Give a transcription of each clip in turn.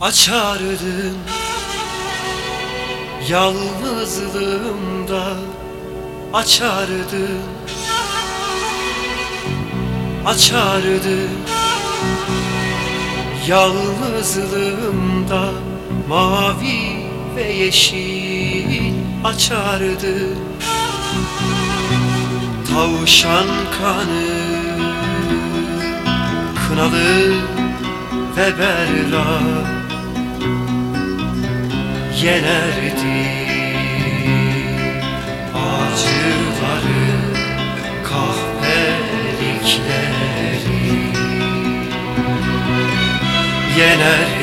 açardım Yalnızlığımda açardım Açardım Yalnızlığımda mavi ve yeşil açardım Tavşan kanı kınalı ve berrak yenerdi acıları kahpelikleri yenerdi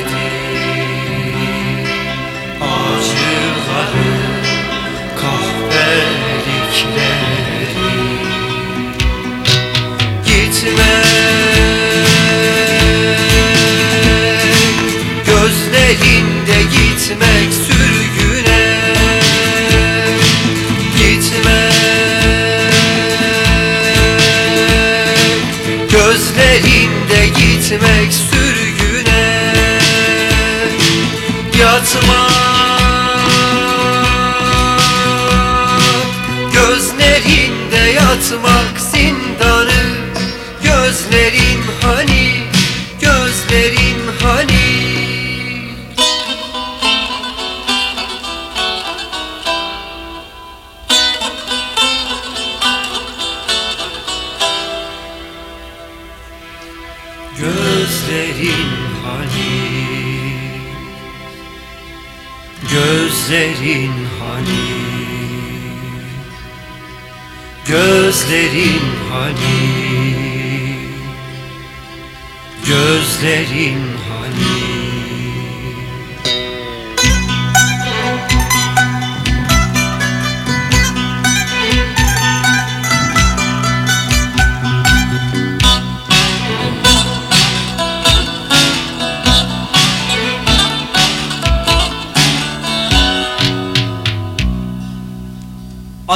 gitmek sürgüne Yatmak Gözlerinde yatmak zindanı Gözlerin hani Gözlerin Gözlerin hani Gözlerin hani Gözlerin hani Gözlerin hani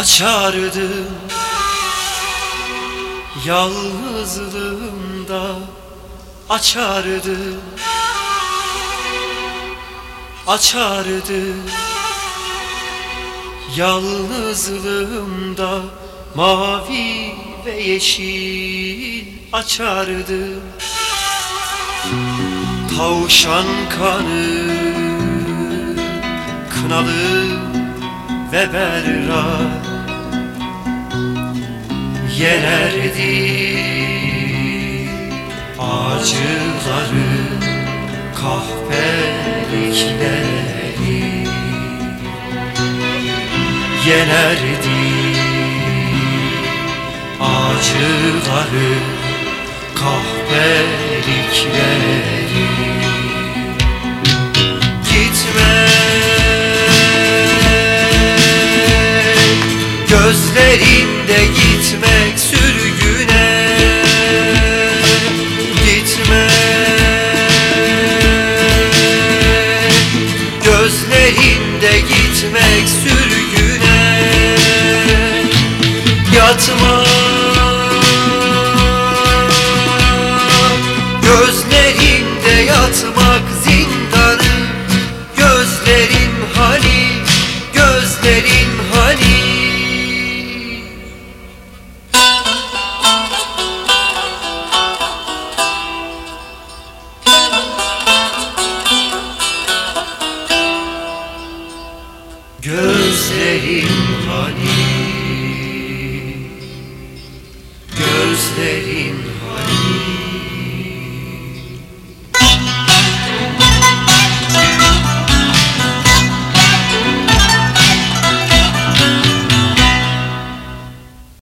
açardım Yalnızlığımda açardım Açardım Yalnızlığımda mavi ve yeşil açardım. Tavşan kanı kınalı ve berrak yenerdi acıları kahpelikleri yenerdi. Acıları kahpelikleri gitme Gözlerinde gitmek sürgüne. Gitme. Gözlerinde gitmek sürgüne. Yatma Gözlerin hani Gözlerin